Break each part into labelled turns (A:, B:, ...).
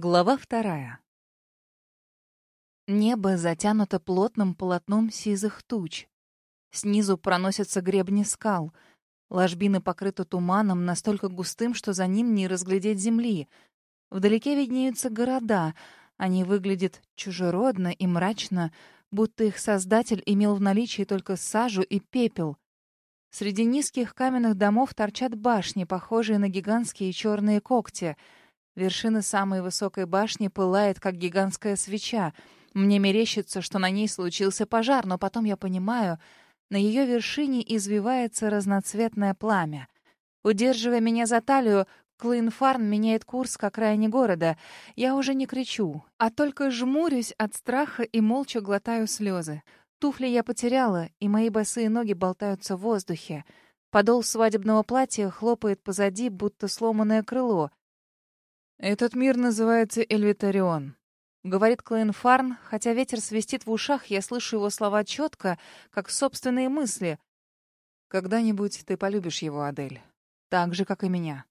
A: Глава вторая. Небо затянуто плотным полотном сизых туч. Снизу проносятся гребни скал. Ложбины покрыты туманом, настолько густым, что за ним не разглядеть земли. Вдалеке виднеются города. Они выглядят чужеродно и мрачно, будто их создатель имел в наличии только сажу и пепел. Среди низких каменных домов торчат башни, похожие на гигантские черные когти — Вершина самой высокой башни пылает, как гигантская свеча. Мне мерещится, что на ней случился пожар, но потом я понимаю, на ее вершине извивается разноцветное пламя. Удерживая меня за талию, Клинфарн меняет курс к окраине города. Я уже не кричу, а только жмурюсь от страха и молча глотаю слезы. Туфли я потеряла, и мои босые ноги болтаются в воздухе. Подол свадебного платья хлопает позади, будто сломанное крыло.
B: «Этот мир называется Эльвитарион», — говорит Клейн Фарн, хотя ветер свистит в ушах, я слышу его слова четко, как собственные мысли. «Когда-нибудь ты полюбишь его, Адель, так же, как и меня».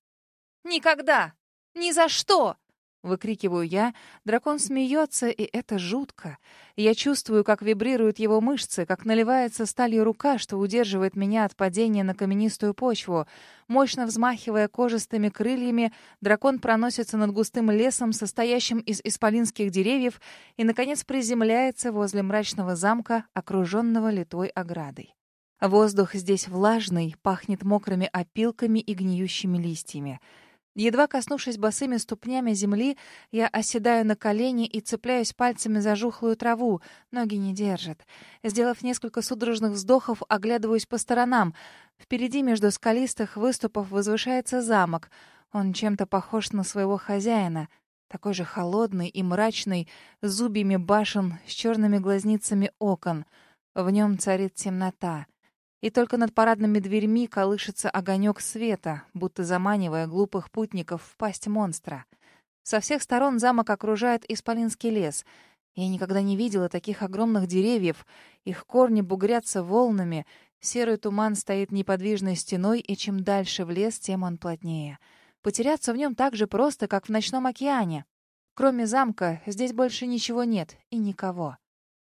A: «Никогда! Ни за что!»
B: Выкрикиваю я. Дракон смеется, и это жутко. Я чувствую, как вибрируют его мышцы, как наливается сталью рука, что удерживает меня от падения на каменистую почву. Мощно взмахивая кожистыми крыльями, дракон проносится над густым лесом, состоящим из исполинских деревьев, и, наконец, приземляется возле мрачного замка, окруженного литой оградой. Воздух здесь влажный, пахнет мокрыми опилками и гниющими листьями. Едва коснувшись босыми ступнями земли, я оседаю на колени и цепляюсь пальцами за жухлую траву. Ноги не держат. Сделав несколько судорожных вздохов, оглядываюсь по сторонам. Впереди между скалистых выступов возвышается замок. Он чем-то похож на своего хозяина. Такой же холодный и мрачный, с зубьями башен, с черными глазницами окон. В нем царит темнота и только над парадными дверьми колышется огонек света, будто заманивая глупых путников в пасть монстра. Со всех сторон замок окружает исполинский лес. Я никогда не видела таких огромных деревьев. Их корни бугрятся волнами, серый туман стоит неподвижной стеной, и чем дальше в лес, тем он плотнее. Потеряться в нем так же просто, как в ночном океане. Кроме замка, здесь больше ничего нет и никого.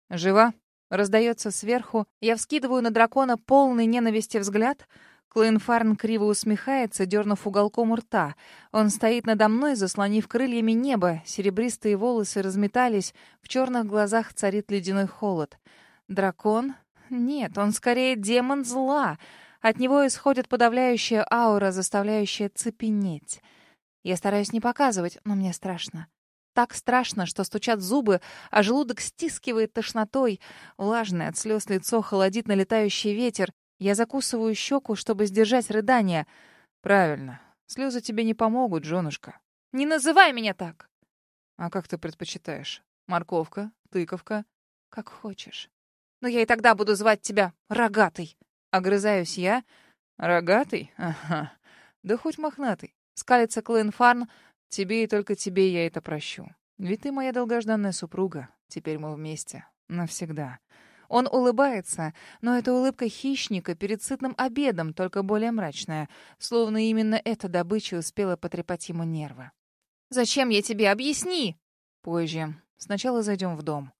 B: «Жива?» Раздается сверху. Я вскидываю на дракона полный ненависти взгляд. Клоенфарн криво усмехается, дернув уголком рта. Он стоит надо мной, заслонив крыльями небо. Серебристые волосы разметались. В черных глазах царит ледяной холод. Дракон? Нет, он скорее демон зла. От него исходит подавляющая аура, заставляющая цепенеть. Я стараюсь не показывать, но мне страшно. Так страшно, что стучат зубы, а желудок стискивает тошнотой. Влажное от слез лицо холодит налетающий ветер. Я закусываю щеку, чтобы сдержать рыдание. «Правильно. Слезы тебе не помогут, женушка».
A: «Не называй меня так!»
B: «А как ты предпочитаешь? Морковка? Тыковка?»
A: «Как хочешь. Но я и тогда буду звать тебя Рогатый».
B: Огрызаюсь я. «Рогатый? Ага. Да хоть мохнатый». Скалится Клэн Фарн, Тебе и только тебе я это прощу. Ведь ты моя долгожданная супруга. Теперь мы вместе. Навсегда. Он улыбается, но это улыбка хищника перед сытным обедом, только более мрачная, словно именно эта добыча успела потрепать ему нервы.
A: «Зачем я тебе? Объясни!»
B: «Позже. Сначала зайдем в дом».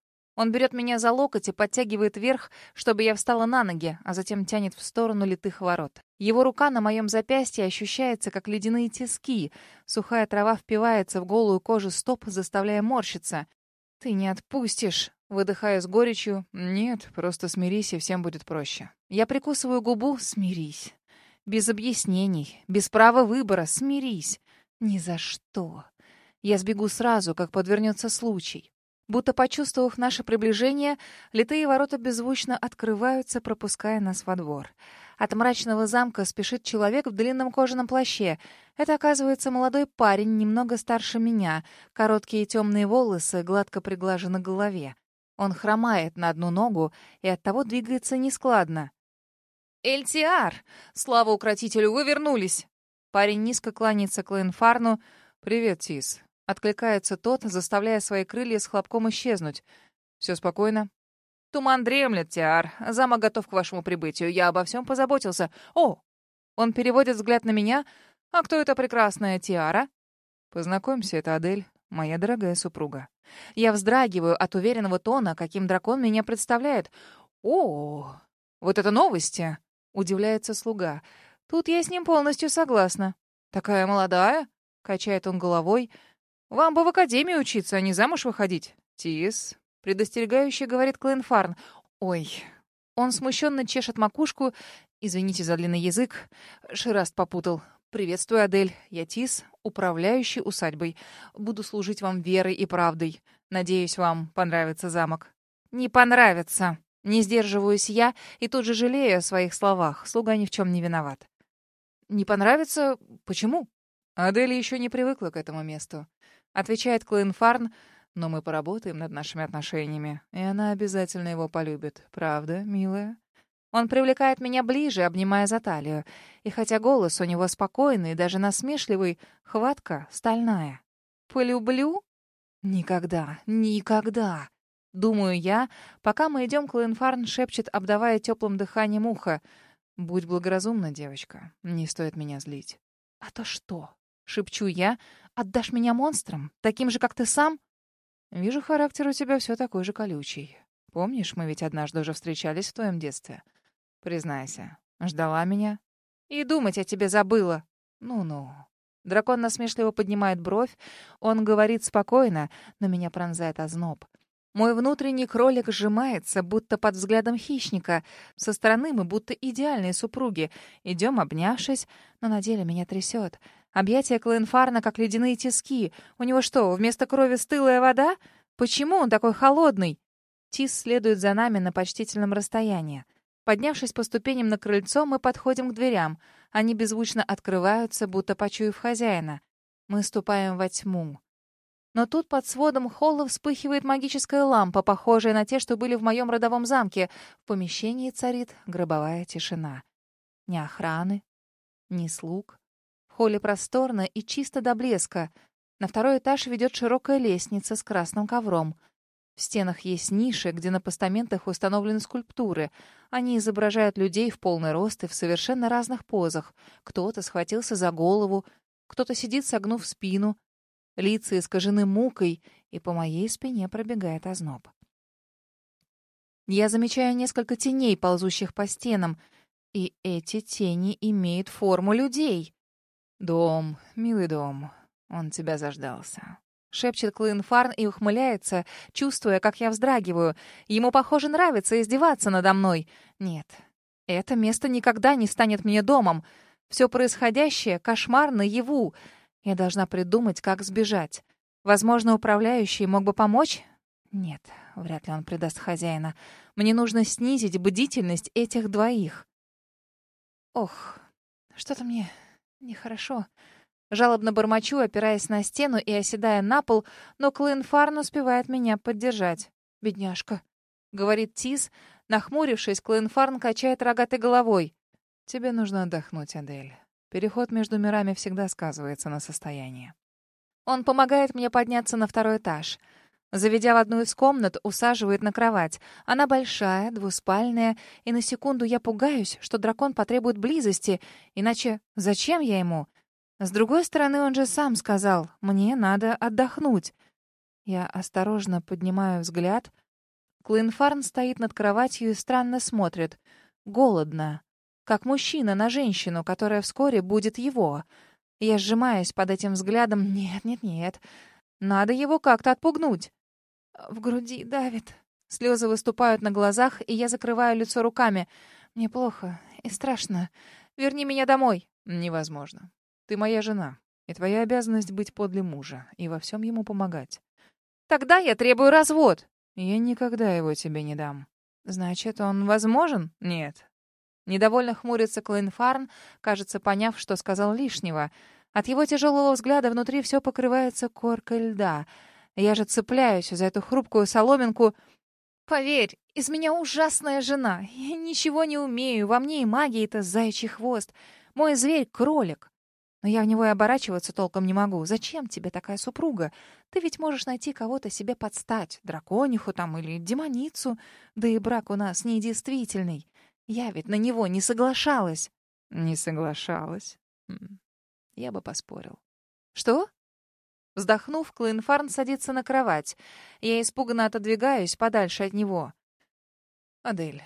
B: Он берет меня за локоть и подтягивает вверх, чтобы я встала на ноги, а затем тянет в сторону литых ворот. Его рука на моем запястье ощущается, как ледяные тиски. Сухая трава впивается в голую кожу стоп, заставляя морщиться. «Ты не отпустишь!» Выдыхаю с горечью. «Нет, просто смирись, и всем будет проще». Я прикусываю губу. «Смирись». Без объяснений, без права выбора. Смирись. Ни за что. Я сбегу сразу, как подвернется случай. Будто почувствовав наше приближение, литые ворота беззвучно открываются, пропуская нас во двор. От мрачного замка спешит человек в длинном кожаном плаще. Это, оказывается, молодой парень, немного старше меня. Короткие темные волосы, гладко приглажены к голове. Он хромает на одну ногу и оттого двигается нескладно.
A: «Эльтиар! Слава укротителю, вы вернулись!»
B: Парень низко кланяется Клейнфарну. «Привет, Тис. Откликается тот, заставляя свои крылья с хлопком исчезнуть. Все спокойно.
A: Туман дремлет, Тиар. Замок готов к вашему прибытию. Я обо всем позаботился. О!
B: Он переводит взгляд на меня. А кто эта прекрасная Тиара? Познакомься, это Адель, моя дорогая супруга. Я вздрагиваю от уверенного тона, каким дракон меня представляет. «О, вот это новости!» — удивляется слуга. «Тут я с ним полностью согласна». «Такая молодая?» — качает он головой. «Вам бы в академии учиться, а не замуж выходить». «Тис», — предостерегающе говорит Клейнфарн. «Ой». Он смущенно чешет макушку. «Извините за длинный язык. Шираст попутал. «Приветствую, Адель. Я Тис, управляющий усадьбой. Буду служить вам верой и правдой. Надеюсь, вам понравится замок». «Не понравится». Не сдерживаюсь я и тут же жалею о своих словах. Слуга ни в чем не виноват. «Не понравится? Почему?» Адель еще не привыкла к этому месту. Отвечает Клейн но мы поработаем над нашими отношениями, и она обязательно его полюбит. Правда, милая? Он привлекает меня ближе, обнимая за талию. И хотя голос у него спокойный, даже насмешливый, хватка стальная. «Полюблю? Никогда, никогда!» Думаю я, пока мы идем, Клоенфарн шепчет, обдавая теплым дыханием ухо. «Будь благоразумна, девочка. Не стоит меня злить». «А то что?» — шепчу я. «Отдашь меня монстрам? Таким же, как ты сам?» «Вижу, характер у тебя все такой же колючий. Помнишь, мы ведь однажды уже встречались в твоем детстве?» Признайся, ждала меня? И думать о тебе забыла. Ну-ну. Дракон насмешливо поднимает бровь. Он говорит спокойно, но меня пронзает озноб. Мой внутренний кролик сжимается, будто под взглядом хищника. Со стороны мы будто идеальные супруги. Идем, обнявшись, но на деле меня трясет. Объятия Клоенфарна, как ледяные тиски. У него что, вместо крови стылая вода? Почему он такой холодный? Тис следует за нами на почтительном расстоянии. Поднявшись по ступеням на крыльцо, мы подходим к дверям. Они беззвучно открываются, будто почуяв хозяина. Мы ступаем во тьму. Но тут под сводом холла вспыхивает магическая лампа, похожая на те, что были в моем родовом замке. В помещении царит гробовая тишина. Ни охраны, ни слуг. В холле просторно и чисто до блеска. На второй этаж ведет широкая лестница с красным ковром — в стенах есть ниши, где на постаментах установлены скульптуры. Они изображают людей в полный рост и в совершенно разных позах. Кто-то схватился за голову, кто-то сидит, согнув спину. Лица искажены мукой, и по моей спине пробегает озноб. Я замечаю несколько теней, ползущих по стенам, и эти тени имеют форму людей. Дом, милый дом, он тебя заждался. Шепчет Клоенфарн и ухмыляется, чувствуя, как я вздрагиваю. Ему, похоже, нравится издеваться надо мной. Нет, это место никогда не станет мне домом. Все происходящее — кошмар наяву. Я должна придумать, как сбежать. Возможно, управляющий мог бы помочь? Нет, вряд ли он предаст хозяина. Мне нужно снизить бдительность этих двоих. Ох, что-то мне нехорошо. Жалобно бормочу, опираясь на стену и оседая на пол, но Клин Фарн успевает меня поддержать. «Бедняжка», — говорит Тис. Нахмурившись, Клин Фарн качает рогатой головой. «Тебе нужно отдохнуть, Адель. Переход между мирами всегда сказывается на состоянии». Он помогает мне подняться на второй этаж. Заведя в одну из комнат, усаживает на кровать. Она большая, двуспальная, и на секунду я пугаюсь, что дракон потребует близости, иначе зачем я ему? С другой стороны, он же сам сказал, мне надо отдохнуть. Я осторожно поднимаю взгляд. Клинфарн стоит над кроватью и странно смотрит. Голодно. Как мужчина на женщину, которая вскоре будет его. Я сжимаюсь под этим взглядом. Нет, нет, нет. Надо его как-то отпугнуть. В груди давит. Слезы выступают на глазах, и я закрываю лицо руками. Мне плохо и страшно. Верни меня домой. Невозможно. Ты моя жена, и твоя обязанность быть подле мужа и во всем ему помогать. Тогда я требую развод. Я никогда его тебе не дам. Значит, он возможен? Нет. Недовольно хмурится Клейнфарн, кажется, поняв, что сказал лишнего. От его тяжелого взгляда внутри все покрывается коркой льда. Я же цепляюсь за эту хрупкую соломинку. Поверь, из меня ужасная жена. Я ничего не умею, во мне и это заячий хвост. Мой зверь — кролик. Но я в него и оборачиваться толком не могу. Зачем тебе такая супруга? Ты ведь можешь найти кого-то себе подстать. Дракониху там или демоницу. Да и брак у нас недействительный. Я ведь на него не соглашалась. Не соглашалась? Я бы поспорил. Что? Вздохнув, Клоенфарн садится на кровать. Я испуганно отодвигаюсь подальше от него.
A: «Адель,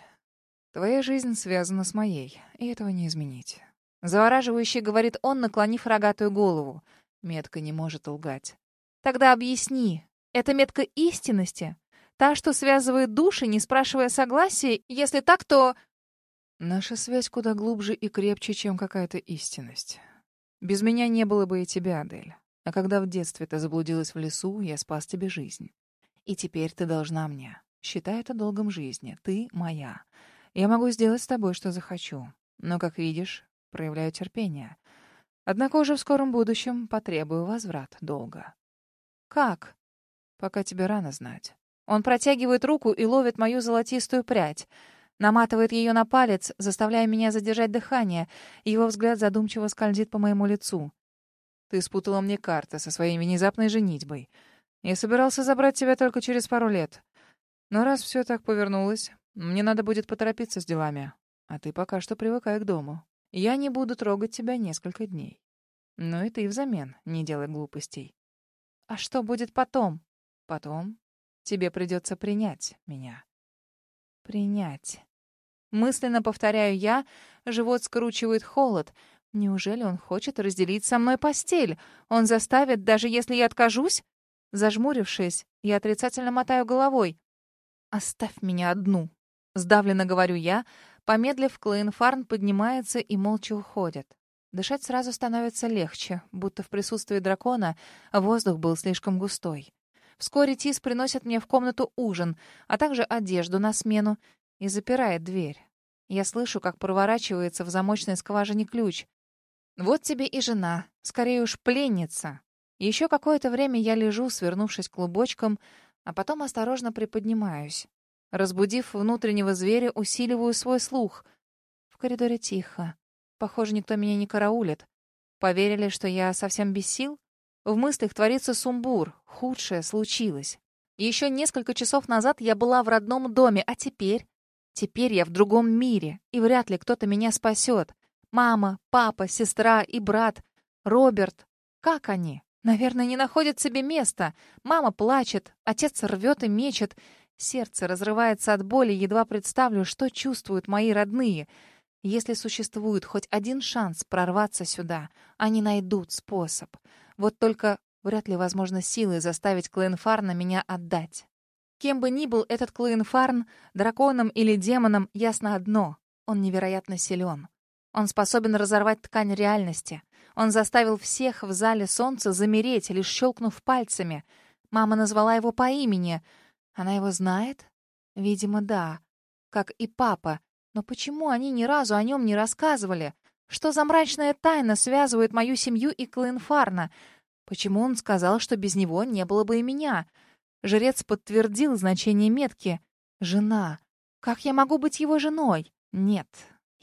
A: твоя жизнь связана с моей, и этого не изменить».
B: Завораживающе говорит он, наклонив рогатую голову.
A: Метка не может лгать.
B: «Тогда объясни, это метка истинности? Та, что связывает души, не спрашивая согласия? Если так, то...»
A: Наша связь куда глубже и крепче, чем какая-то истинность. Без меня не было бы и тебя, Адель. А когда в детстве ты заблудилась в лесу, я спас тебе жизнь. И теперь ты должна мне. Считай это долгом жизни. Ты моя. Я могу сделать с тобой, что захочу. Но, как видишь, проявляю терпение. Однако уже в скором будущем потребую возврат долга.
B: Как?
A: Пока тебе рано знать.
B: Он протягивает руку и ловит мою золотистую прядь. Наматывает ее на палец, заставляя меня задержать дыхание. Его взгляд задумчиво скользит по моему лицу.
A: Ты спутала мне карты со своей внезапной женитьбой. Я собирался забрать тебя только через пару лет. Но раз все так повернулось, мне надо будет поторопиться с делами. А ты пока что привыкай к дому. Я не буду трогать тебя несколько дней. Ну и ты взамен не делай глупостей.
B: А что будет потом?
A: Потом тебе придется принять меня.
B: Принять. Мысленно повторяю я, живот скручивает холод — Неужели он хочет разделить со мной постель? Он заставит, даже если я откажусь? Зажмурившись, я отрицательно мотаю головой. «Оставь меня одну», — сдавленно говорю я. Помедлив, Клоенфарн поднимается и молча уходит. Дышать сразу становится легче, будто в присутствии дракона воздух был слишком густой. Вскоре Тис приносит мне в комнату ужин, а также одежду на смену и запирает дверь. Я слышу, как проворачивается в замочной скважине ключ. Вот тебе и жена, скорее уж пленница. Еще какое-то время я лежу, свернувшись клубочком, а потом осторожно приподнимаюсь. Разбудив внутреннего зверя, усиливаю свой слух. В коридоре тихо. Похоже, никто меня не караулит. Поверили, что я совсем без сил? В мыслях творится сумбур. Худшее случилось. Еще несколько часов назад я была в родном доме, а теперь... Теперь я в другом мире, и вряд ли кто-то меня спасет. Мама, папа, сестра и брат. Роберт. Как они? Наверное, не находят себе места. Мама плачет, отец рвет и мечет. Сердце разрывается от боли, едва представлю, что чувствуют мои родные. Если существует хоть один шанс прорваться сюда, они найдут способ. Вот только вряд ли возможно силой заставить Клоенфарна меня отдать. Кем бы ни был этот Клоенфарн, драконом или демоном, ясно одно — он невероятно силен. Он способен разорвать ткань реальности. Он заставил всех в зале солнца замереть, лишь щелкнув пальцами. Мама назвала его по имени. Она его знает? Видимо, да. Как и папа. Но почему они ни разу о нем не рассказывали? Что за мрачная тайна связывает мою семью и Клоенфарна? Почему он сказал, что без него не было бы и меня? Жрец подтвердил значение метки. «Жена. Как я могу быть его женой? Нет,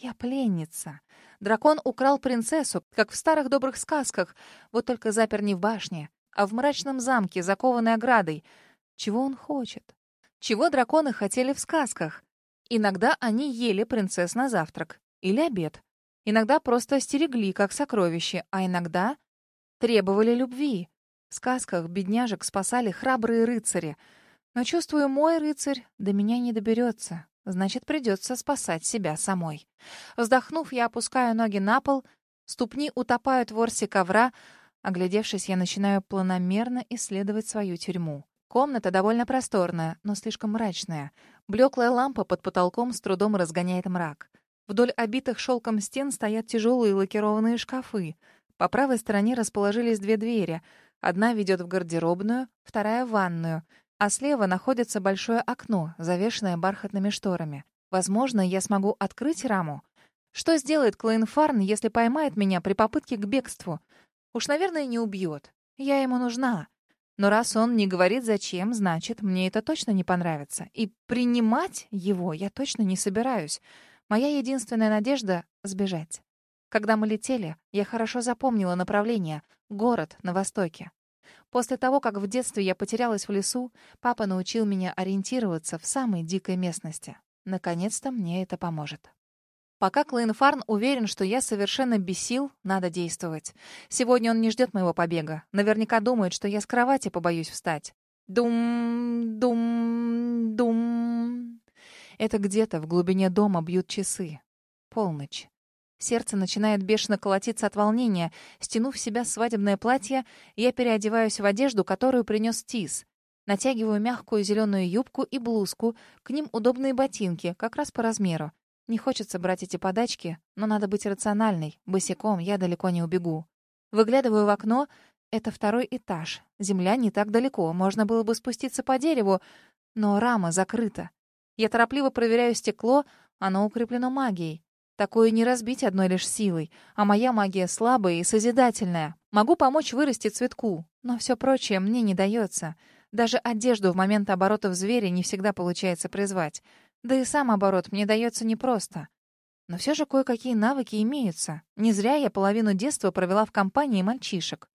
B: я пленница. Дракон украл принцессу, как в старых добрых сказках, вот только запер не в башне, а в мрачном замке, закованной оградой. Чего он хочет? Чего драконы хотели в сказках? Иногда они ели принцесс на завтрак или обед. Иногда просто стерегли, как сокровище, а иногда требовали любви. В сказках бедняжек спасали храбрые рыцари. Но, чувствую, мой рыцарь до меня не доберется. Значит, придется спасать себя самой. Вздохнув, я опускаю ноги на пол, ступни утопают в ворсе ковра. Оглядевшись, я начинаю планомерно исследовать свою тюрьму. Комната довольно просторная, но слишком мрачная. Блеклая лампа под потолком с трудом разгоняет мрак. Вдоль обитых шелком стен стоят тяжелые лакированные шкафы. По правой стороне расположились две двери. Одна ведет в гардеробную, вторая — в ванную — а слева находится большое окно, завешенное бархатными шторами. Возможно, я смогу открыть раму. Что сделает Клейн Фарн, если поймает меня при попытке к бегству? Уж, наверное, не убьет. Я ему нужна. Но раз он не говорит зачем, значит, мне это точно не понравится. И принимать его я точно не собираюсь. Моя единственная надежда — сбежать. Когда мы летели, я хорошо запомнила направление — город на востоке. После того, как в детстве я потерялась в лесу, папа научил меня ориентироваться в самой дикой местности. Наконец-то мне это поможет.
A: Пока Клейнфарн уверен, что я совершенно без сил, надо действовать. Сегодня он не ждет моего побега. Наверняка думает, что я с кровати побоюсь встать. Дум, дум, дум. Это где-то в глубине дома бьют часы. Полночь. Сердце начинает бешено колотиться от волнения. Стянув в себя свадебное платье, я переодеваюсь в одежду, которую принес Тис. Натягиваю мягкую зеленую юбку и блузку, к ним удобные ботинки, как раз по размеру. Не хочется брать эти подачки, но надо быть рациональной. Босиком я далеко не убегу. Выглядываю в окно. Это второй этаж. Земля не так далеко. Можно было бы спуститься по дереву, но рама закрыта. Я торопливо проверяю стекло. Оно укреплено магией. Такое не разбить одной лишь силой, а моя магия слабая и созидательная. Могу помочь вырасти цветку, но все прочее мне не дается. Даже одежду в момент оборотов зверя не всегда получается призвать. Да и сам оборот мне дается непросто. Но все же кое-какие навыки имеются. Не зря я половину детства провела в компании мальчишек.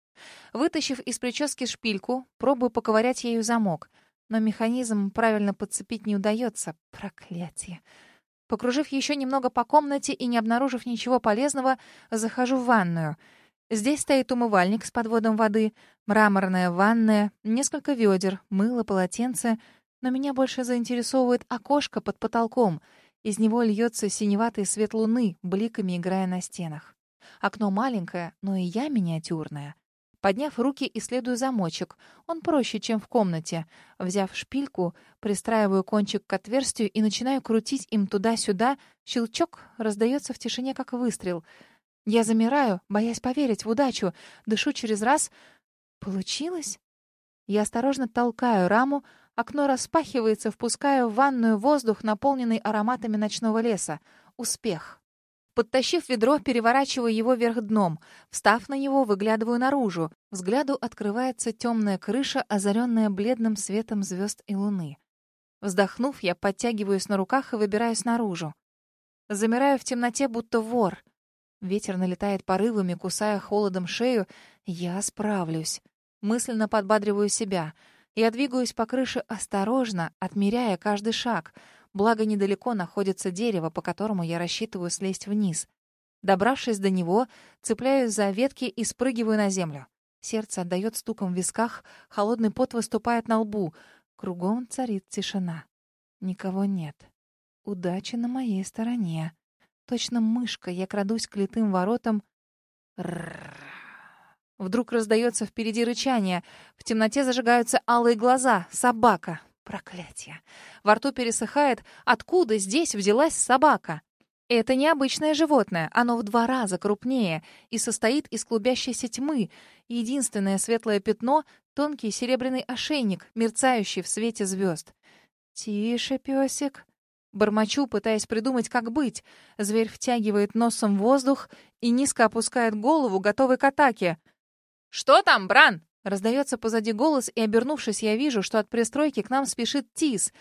A: Вытащив из прически шпильку, пробую поковырять ею замок. Но механизм правильно подцепить не удается. Проклятие. Покружив еще немного по комнате и не обнаружив ничего полезного, захожу в ванную. Здесь стоит умывальник с подводом воды, мраморная ванная, несколько ведер, мыло, полотенце — но меня больше заинтересовывает окошко под потолком. Из него льется синеватый свет луны, бликами играя на стенах. Окно маленькое, но и я миниатюрная. Подняв руки, исследую замочек. Он проще, чем в комнате. Взяв шпильку, пристраиваю кончик к отверстию и начинаю крутить им туда-сюда. Щелчок раздается в тишине, как выстрел. Я замираю, боясь поверить в удачу. Дышу через раз. Получилось? Я осторожно толкаю раму, Окно распахивается, впуская в ванную воздух, наполненный ароматами ночного леса. Успех. Подтащив ведро, переворачиваю его вверх дном. Встав на него, выглядываю наружу. Взгляду открывается темная крыша, озаренная бледным светом звезд и луны. Вздохнув, я подтягиваюсь на руках и выбираюсь наружу. Замираю в темноте, будто вор. Ветер налетает порывами, кусая холодом шею. Я справлюсь. Мысленно подбадриваю себя — я двигаюсь по крыше осторожно, отмеряя каждый шаг. Благо, недалеко находится дерево, по которому я рассчитываю слезть вниз. Добравшись до него, цепляюсь за ветки и спрыгиваю на землю. Сердце отдает стуком в висках, холодный пот выступает на лбу. Кругом царит тишина. Никого нет. Удача на моей стороне. Точно мышка, я крадусь к литым воротам. Рррр. Вдруг раздается впереди рычание. В темноте зажигаются алые глаза. Собака. Проклятие. Во рту пересыхает. Откуда здесь взялась собака? Это необычное животное. Оно в два раза крупнее и состоит из клубящейся тьмы. Единственное светлое пятно — тонкий серебряный ошейник, мерцающий в свете звезд. «Тише, песик!» Бормочу, пытаясь придумать, как быть. Зверь втягивает носом воздух и низко опускает голову, готовый к атаке. «Что там, Бран?» Раздается позади голос, и, обернувшись, я вижу, что от пристройки к нам спешит Тис.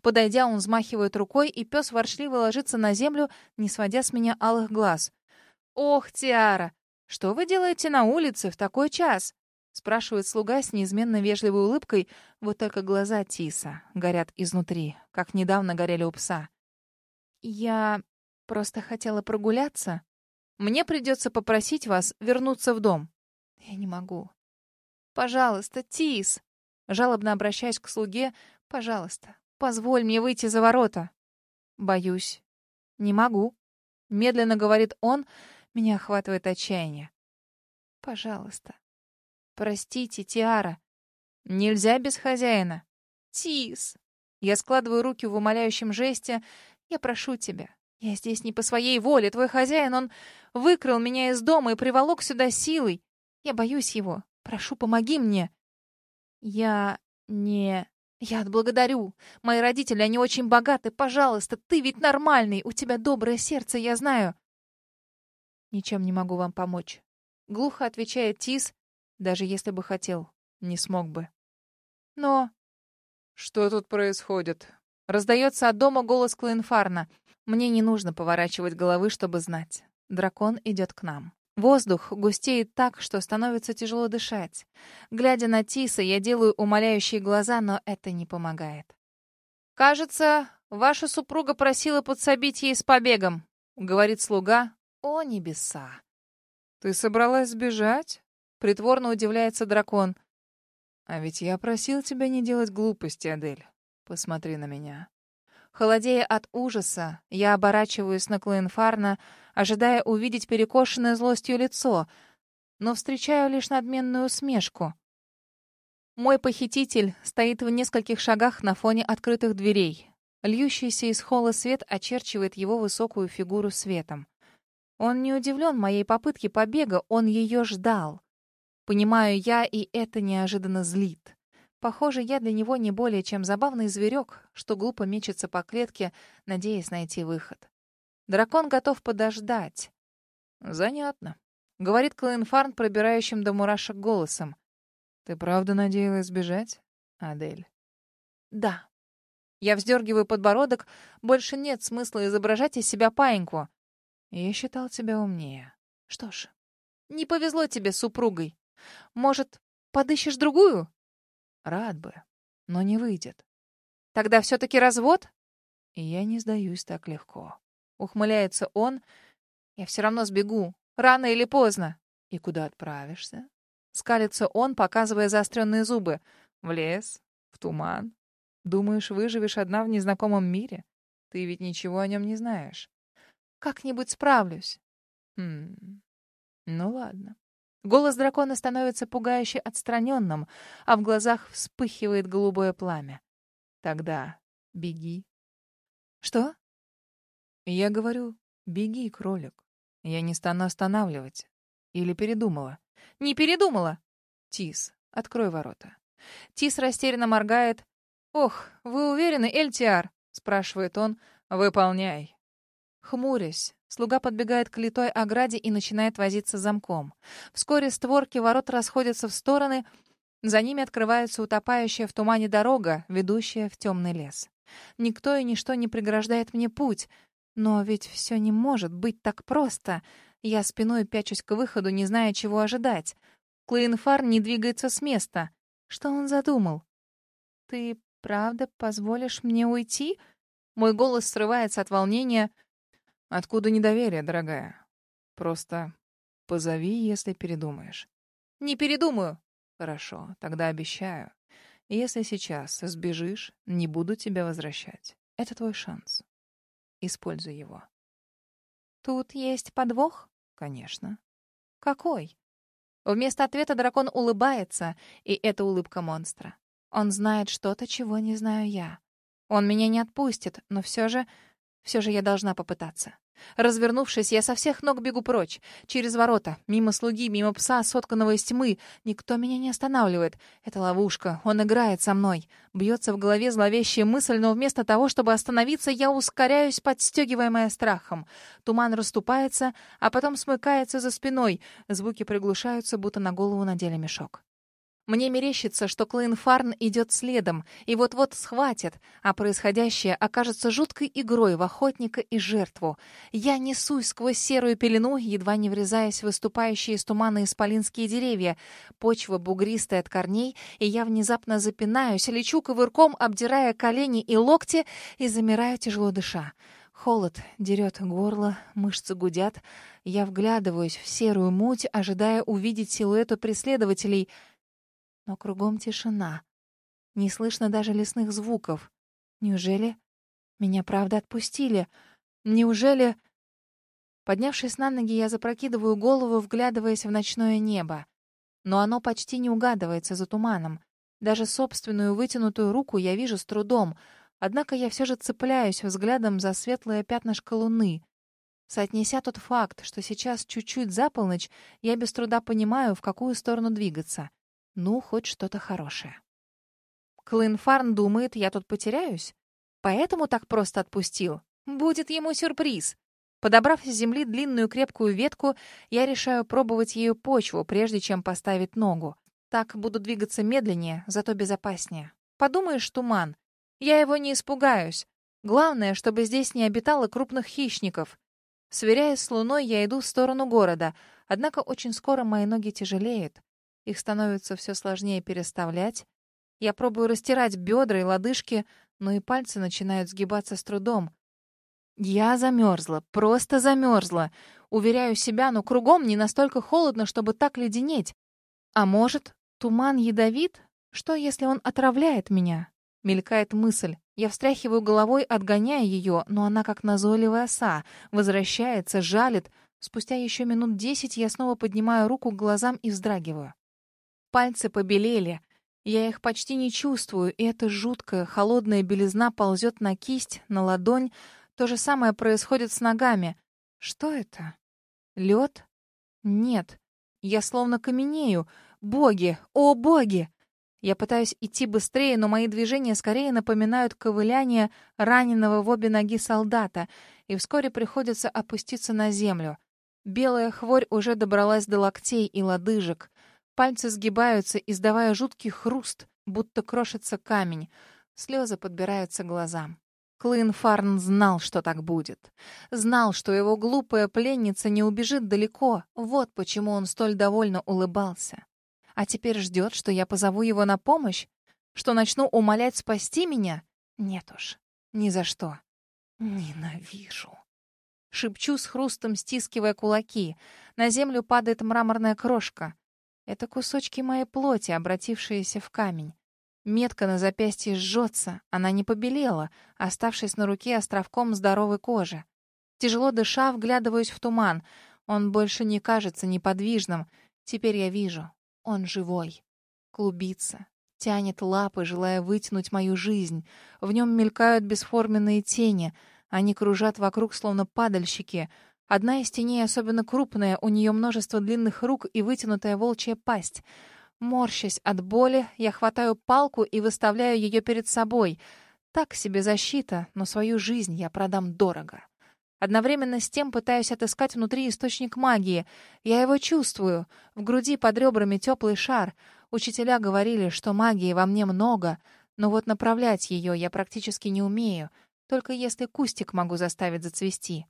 A: Подойдя, он взмахивает рукой, и пес ворчливо ложится на землю, не сводя с меня алых глаз. «Ох, Тиара, что вы делаете на улице в такой час?» спрашивает слуга с неизменно вежливой улыбкой, вот только глаза Тиса горят изнутри, как недавно горели у пса. «Я просто хотела прогуляться. Мне придется попросить вас вернуться в дом». Я не могу. Пожалуйста, Тис. Жалобно обращаясь к слуге. Пожалуйста, позволь мне выйти за ворота. Боюсь. Не могу. Медленно говорит он. Меня охватывает отчаяние. Пожалуйста. Простите, Тиара. Нельзя без хозяина. Тис. Я складываю руки в умоляющем жесте. Я прошу тебя. Я здесь не по своей воле. Твой хозяин, он выкрал меня из дома и приволок сюда силой. Я боюсь его. Прошу, помоги мне. Я не... Я отблагодарю. Мои родители, они очень богаты. Пожалуйста, ты ведь нормальный. У тебя доброе сердце, я знаю. Ничем не могу вам помочь. Глухо отвечает Тис. Даже если бы хотел, не смог бы. Но... Что тут происходит? Раздается от дома голос Клоенфарна. Мне не нужно поворачивать головы, чтобы знать. Дракон идет к нам. Воздух густеет так, что становится тяжело дышать. Глядя на Тиса, я делаю умоляющие глаза, но это не помогает. «Кажется, ваша супруга просила подсобить ей с побегом.
B: — говорит слуга. «О, небеса!»
A: «Ты собралась сбежать?» — притворно удивляется дракон. «А ведь я просил тебя не делать глупости, Адель. Посмотри на меня».
B: Холодея от ужаса, я оборачиваюсь на Клоенфарна, ожидая увидеть перекошенное злостью лицо, но встречаю лишь надменную усмешку. Мой похититель стоит в нескольких шагах на фоне открытых дверей. Льющийся из холла свет очерчивает его высокую фигуру светом. Он не удивлен моей попытке побега, он ее ждал. Понимаю я, и это неожиданно злит. Похоже, я для него не более чем забавный зверек, что глупо мечется по клетке, надеясь найти выход. Дракон готов подождать.
A: «Занятно», — говорит Клоенфарн, пробирающим до мурашек голосом. «Ты правда надеялась сбежать, Адель?»
B: «Да». Я вздергиваю подбородок. Больше нет смысла изображать из себя паиньку.
A: Я считал тебя умнее.
B: Что ж, не повезло тебе с супругой. Может, подыщешь другую?
A: Рад бы, но не выйдет.
B: Тогда все-таки развод?
A: И я не сдаюсь так легко.
B: Ухмыляется он. Я все равно сбегу. Рано или поздно.
A: И куда отправишься?
B: Скалится он, показывая заостренные зубы.
A: В лес? В туман? Думаешь, выживешь одна в незнакомом мире? Ты ведь ничего о нем не знаешь.
B: Как-нибудь справлюсь.
A: Хм. Ну ладно.
B: Голос дракона становится пугающе отстраненным, а в глазах вспыхивает голубое пламя.
A: Тогда беги.
B: Что?
A: Я говорю, беги, кролик. Я не стану останавливать. Или передумала?
B: Не передумала.
A: Тис, открой ворота.
B: Тис растерянно моргает. «Ох, вы уверены, Эльтиар?» — спрашивает он.
A: «Выполняй».
B: Хмурясь, слуга подбегает к литой ограде и начинает возиться замком. Вскоре створки ворот расходятся в стороны, за ними открывается утопающая в тумане дорога, ведущая в темный лес. Никто и ничто не преграждает мне путь. Но ведь все не может быть так просто. Я спиной пячусь к выходу, не зная, чего ожидать. Клейнфар не двигается с места. Что он задумал? «Ты правда позволишь мне уйти?» Мой голос срывается от волнения.
A: «Откуда недоверие, дорогая? Просто позови, если передумаешь».
B: «Не передумаю».
A: «Хорошо, тогда обещаю. Если сейчас сбежишь, не буду тебя возвращать. Это твой шанс. Используй его».
B: «Тут есть подвох?»
A: Конечно.
B: Какой? Вместо ответа дракон улыбается, и это улыбка монстра. Он знает что-то, чего не знаю я. Он меня не отпустит, но все же... Все же я должна попытаться. Развернувшись, я со всех ног бегу прочь. Через ворота, мимо слуги, мимо пса, сотканного из тьмы. Никто меня не останавливает. Это ловушка. Он играет со мной. Бьется в голове зловещая мысль, но вместо того, чтобы остановиться, я ускоряюсь, подстегиваемая страхом. Туман расступается, а потом смыкается за спиной. Звуки приглушаются, будто на голову надели мешок. Мне мерещится, что Клейнфарн идет следом и вот-вот схватит, а происходящее окажется жуткой игрой в охотника и жертву. Я несусь сквозь серую пелену, едва не врезаясь в выступающие из тумана исполинские деревья. Почва бугристая от корней, и я внезапно запинаюсь, лечу ковырком, обдирая колени и локти, и замираю, тяжело дыша. Холод дерет горло, мышцы гудят. Я вглядываюсь в серую муть, ожидая увидеть силуэты преследователей — но кругом тишина. Не слышно даже лесных звуков. Неужели меня правда отпустили? Неужели... Поднявшись на ноги, я запрокидываю голову, вглядываясь в ночное небо. Но оно почти не угадывается за туманом. Даже собственную вытянутую руку я вижу с трудом. Однако я все же цепляюсь взглядом за светлое пятнышко луны. Соотнеся тот факт, что сейчас чуть-чуть за полночь, я без труда понимаю, в какую сторону двигаться. Ну, хоть что-то хорошее. Клинфарн думает, я тут потеряюсь. Поэтому так просто отпустил. Будет ему сюрприз. Подобрав с земли длинную крепкую ветку, я решаю пробовать ею почву, прежде чем поставить ногу. Так буду двигаться медленнее, зато безопаснее. Подумаешь, туман. Я его не испугаюсь. Главное, чтобы здесь не обитало крупных хищников. Сверяясь с луной, я иду в сторону города, однако очень скоро мои ноги тяжелеют. Их становится все сложнее переставлять. Я пробую растирать бедра и лодыжки, но и пальцы начинают сгибаться с трудом. Я замерзла, просто замерзла. Уверяю себя, но кругом не настолько холодно, чтобы так леденеть. А может, туман ядовит? Что, если он отравляет меня? Мелькает мысль. Я встряхиваю головой, отгоняя ее, но она, как назойливая оса, возвращается, жалит. Спустя еще минут десять я снова поднимаю руку к глазам и вздрагиваю. Пальцы побелели. Я их почти не чувствую, и эта жуткая, холодная белизна ползет на кисть, на ладонь. То же самое происходит с ногами. Что это? Лед? Нет. Я словно каменею. Боги! О, боги! Я пытаюсь идти быстрее, но мои движения скорее напоминают ковыляние раненого в обе ноги солдата, и вскоре приходится опуститься на землю. Белая хворь уже добралась до локтей и лодыжек. Пальцы сгибаются, издавая жуткий хруст, будто крошится камень. Слезы подбираются глазам. Клин Фарн знал, что так будет. Знал, что его глупая пленница не убежит далеко. Вот почему он столь довольно улыбался. А теперь ждет, что я позову его на помощь? Что начну умолять спасти меня? Нет уж, ни за что. Ненавижу. Шепчу с хрустом, стискивая кулаки. На землю падает мраморная крошка. Это кусочки моей плоти, обратившиеся в камень. Метка на запястье жжется, она не побелела, оставшись на руке островком здоровой кожи. Тяжело дыша, вглядываюсь в туман. Он больше не кажется неподвижным. Теперь я вижу. Он живой. Клубится. Тянет лапы, желая вытянуть мою жизнь. В нем мелькают бесформенные тени. Они кружат вокруг, словно падальщики. Одна из теней особенно крупная, у нее множество длинных рук и вытянутая волчья пасть — Морщась от боли, я хватаю палку и выставляю ее перед собой. Так себе защита, но свою жизнь я продам дорого. Одновременно с тем пытаюсь отыскать внутри источник магии. Я его чувствую. В груди под ребрами теплый шар. Учителя говорили, что магии во мне много, но вот направлять ее я практически не умею, только если кустик могу заставить зацвести.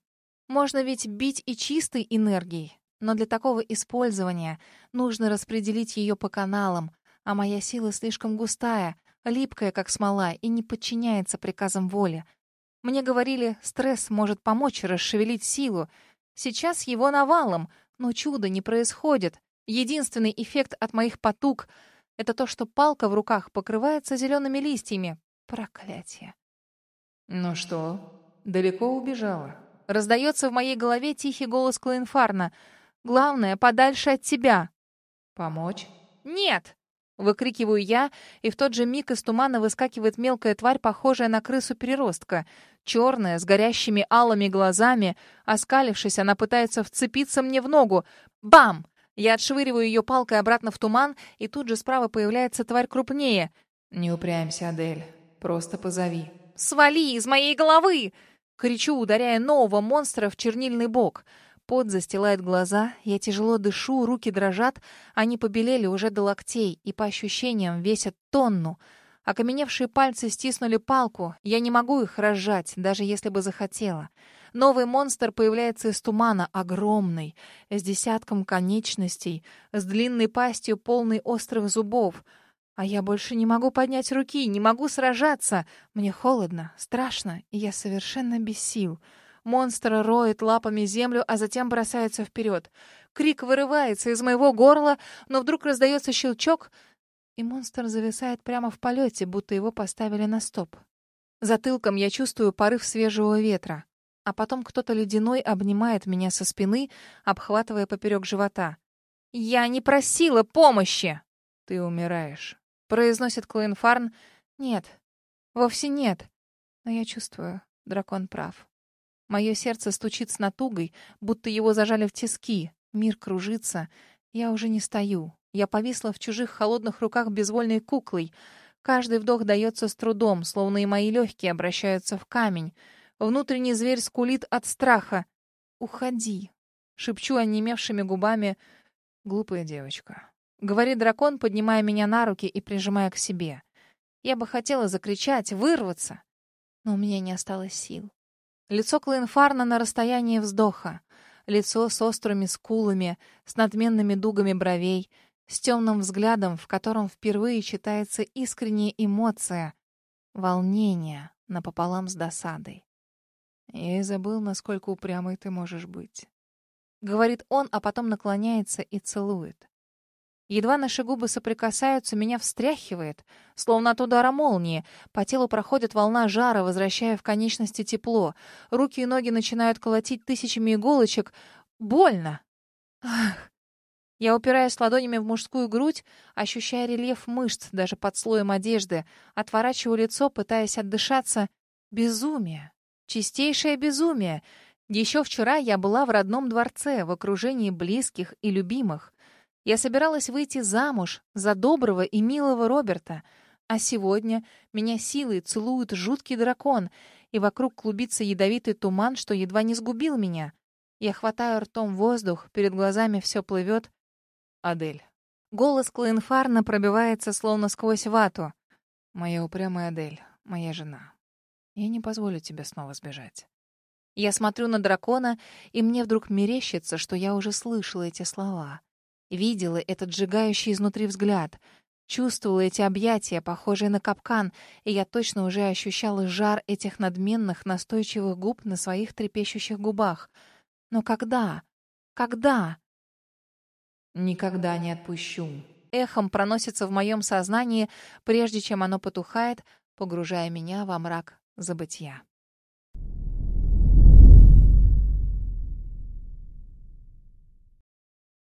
B: Можно ведь бить и чистой энергией, но для такого использования нужно распределить ее по каналам, а моя сила слишком густая, липкая, как смола, и не подчиняется приказам воли. Мне говорили, стресс может помочь расшевелить силу. Сейчас его навалом, но чуда не происходит. Единственный эффект от моих потуг — это то, что палка в руках покрывается зелеными листьями. Проклятие.
A: «Ну что, далеко убежала?»
B: Раздается в моей голове тихий голос Клоинфарна — Главное, подальше от тебя».
A: «Помочь?»
B: «Нет!» — выкрикиваю я, и в тот же миг из тумана выскакивает мелкая тварь, похожая на крысу-переростка. Черная, с горящими алыми глазами. Оскалившись, она пытается вцепиться мне в ногу. Бам! Я отшвыриваю ее палкой обратно в туман, и тут же справа появляется тварь крупнее.
A: «Не упрямься, Адель. Просто позови».
B: «Свали из моей головы!» Кричу, ударяя нового монстра в чернильный бок. Пот застилает глаза, я тяжело дышу, руки дрожат, они побелели уже до локтей и, по ощущениям, весят тонну. Окаменевшие пальцы стиснули палку, я не могу их разжать, даже если бы захотела. Новый монстр появляется из тумана, огромный, с десятком конечностей, с длинной пастью, полной острых зубов. А я больше не могу поднять руки, не могу сражаться. Мне холодно, страшно, и я совершенно без сил. Монстр роет лапами землю, а затем бросается вперед. Крик вырывается из моего горла, но вдруг раздается щелчок, и монстр зависает прямо в полете, будто его поставили на стоп. Затылком я чувствую порыв свежего ветра, а потом кто-то ледяной обнимает меня со спины, обхватывая поперек живота. «Я не просила помощи!»
A: «Ты умираешь», —
B: произносит Клоенфарн. «Нет, вовсе нет. Но я чувствую, дракон прав. Мое сердце стучит с натугой, будто его зажали в тиски. Мир кружится. Я уже не стою. Я повисла в чужих холодных руках безвольной куклой. Каждый вдох дается с трудом, словно и мои легкие обращаются в камень. Внутренний зверь скулит от страха. «Уходи!» — шепчу онемевшими губами. «Глупая девочка», — говорит дракон, поднимая меня на руки и прижимая к себе. Я бы хотела закричать, вырваться, но у меня не осталось сил. Лицо Клоенфарна на расстоянии вздоха. Лицо с острыми скулами, с надменными дугами бровей, с темным взглядом, в котором впервые читается искренняя эмоция — волнение напополам с досадой.
A: Я и забыл, насколько упрямой ты можешь быть. Говорит он, а потом наклоняется и целует. Едва наши губы соприкасаются, меня встряхивает, словно от удара молнии. По телу проходит волна жара, возвращая в конечности тепло. Руки и ноги начинают колотить тысячами иголочек. Больно. Ах. Я упираюсь ладонями в мужскую грудь, ощущая рельеф мышц даже под слоем одежды, отворачиваю лицо, пытаясь отдышаться. Безумие. Чистейшее безумие. Еще вчера я была в родном дворце, в окружении близких и любимых. Я собиралась выйти замуж за доброго и милого Роберта, а сегодня меня силой целует жуткий дракон, и вокруг клубится ядовитый туман, что едва не сгубил меня. Я хватаю ртом воздух, перед глазами все плывет. Адель. Голос Клоенфарна пробивается словно сквозь вату. Моя упрямая Адель, моя жена. Я не позволю тебе снова сбежать. Я смотрю на дракона, и мне вдруг мерещится, что я уже слышала эти слова. Видела этот сжигающий изнутри взгляд, чувствовала эти объятия, похожие на капкан, и я точно уже ощущала жар этих надменных, настойчивых губ на своих трепещущих губах. Но когда? Когда? Никогда не отпущу. Эхом проносится в моем сознании, прежде чем оно потухает, погружая меня во мрак забытья.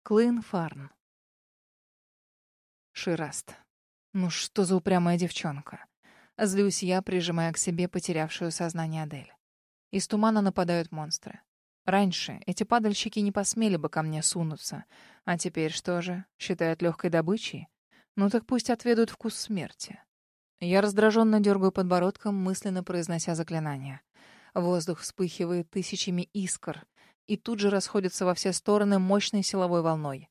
A: Клин Фарн. Шираст. Ну что за упрямая девчонка? Злюсь я, прижимая к себе потерявшую сознание Адель. Из тумана нападают монстры. Раньше эти падальщики не посмели бы ко мне сунуться. А теперь что же? Считают легкой добычей? Ну так пусть отведут вкус смерти. Я раздраженно дергаю подбородком, мысленно произнося заклинание. Воздух вспыхивает тысячами искр и тут же расходятся во все стороны мощной силовой волной.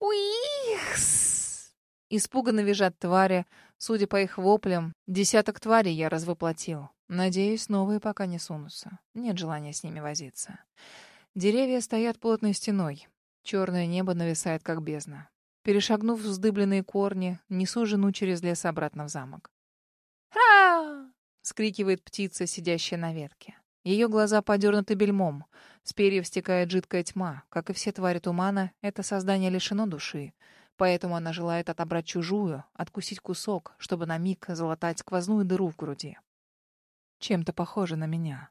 A: Уихс! Испуганно визжат твари. Судя по их воплям, десяток тварей я развоплотил. Надеюсь, новые пока не сунутся. Нет желания с ними возиться. Деревья стоят плотной стеной. Черное небо нависает, как бездна. Перешагнув вздыбленные корни, несу жену через лес обратно в замок. «Ра!» — скрикивает птица, сидящая на ветке. Ее глаза подернуты бельмом. С перьев стекает жидкая тьма. Как и все твари тумана, это создание лишено души. Поэтому она желает отобрать чужую, откусить кусок, чтобы на миг залатать сквозную дыру в груди. Чем-то похоже на меня.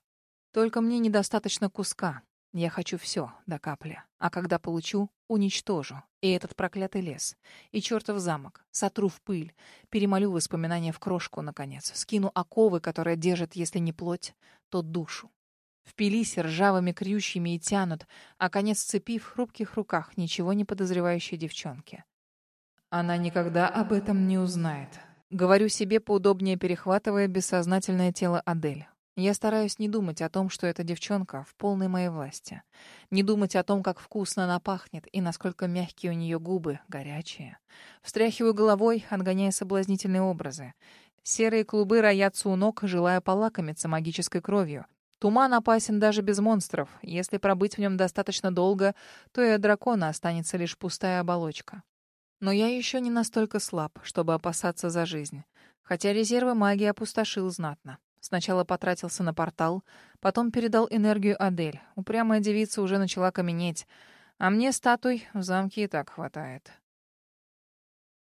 A: Только мне недостаточно куска. Я хочу все до капли. А когда получу, уничтожу. И этот проклятый лес. И чертов замок. Сотру в пыль. Перемолю воспоминания в крошку, наконец. Скину оковы, которые держат, если не плоть, то душу. Впились ржавыми крючьями и тянут, а конец цепи в хрупких руках ничего не подозревающей девчонки. Она никогда об этом не узнает. Говорю себе, поудобнее перехватывая бессознательное тело Адель. Я стараюсь не думать о том, что эта девчонка в полной моей власти. Не думать о том, как вкусно она пахнет и насколько мягкие у нее губы, горячие. Встряхиваю головой, отгоняя соблазнительные образы. Серые клубы роятся у ног, желая полакомиться магической кровью. Туман опасен даже без монстров. Если пробыть в нем достаточно долго, то и от дракона останется лишь пустая оболочка. Но я еще не настолько слаб, чтобы опасаться за жизнь. Хотя резервы магии опустошил знатно. Сначала потратился на портал, потом передал энергию Адель. Упрямая девица уже начала каменеть. А мне статуй в замке и так хватает.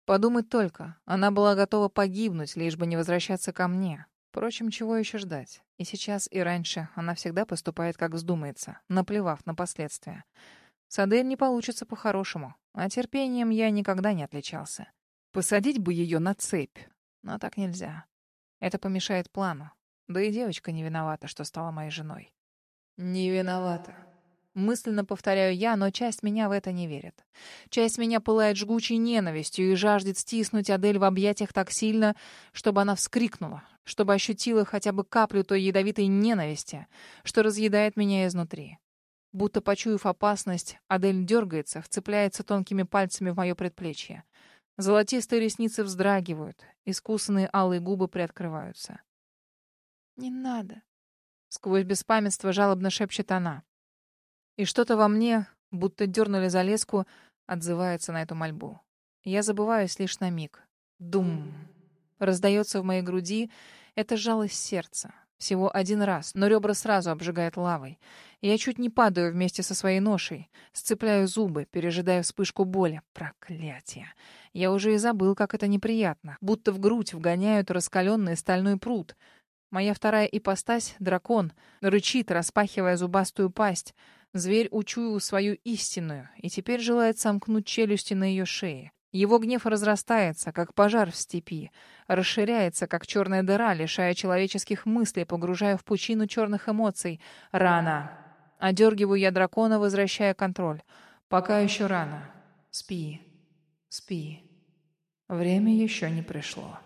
A: Подумать только, она была готова погибнуть, лишь бы не возвращаться ко мне. Впрочем, чего еще ждать? И сейчас, и раньше она всегда поступает, как вздумается, наплевав на последствия. С Адель не получится по-хорошему, а терпением я никогда не отличался. Посадить бы ее на цепь, но так нельзя. Это помешает плану. Да и девочка не виновата, что стала моей женой. Не виновата. Мысленно повторяю я, но часть меня в это не верит. Часть меня пылает жгучей ненавистью и жаждет стиснуть Адель в объятиях так сильно, чтобы она вскрикнула, чтобы ощутила хотя бы каплю той ядовитой ненависти, что разъедает меня изнутри. Будто почуяв опасность, Адель дергается, вцепляется тонкими пальцами в мое предплечье. Золотистые ресницы вздрагивают, искусанные алые губы приоткрываются. «Не надо!» — сквозь беспамятство жалобно шепчет она. И что-то во мне, будто дернули за леску, отзывается на эту мольбу. Я забываюсь лишь на миг. Дум! Раздается в моей груди. Это жалость сердца.
B: Всего один раз, но ребра сразу обжигает лавой. Я чуть не падаю вместе со своей ношей. Сцепляю зубы, пережидая вспышку боли. Проклятие. Я уже и забыл, как это неприятно. Будто в грудь вгоняют раскаленный стальной пруд. Моя вторая ипостась — дракон. Рычит, распахивая зубастую пасть. Зверь учуял свою истинную и теперь желает сомкнуть челюсти на ее шее. Его гнев разрастается, как пожар в степи, расширяется, как черная дыра, лишая человеческих мыслей, погружая в пучину черных эмоций. Рано. Одергиваю я дракона, возвращая контроль. Пока еще рано. Спи. Спи. Время еще не пришло.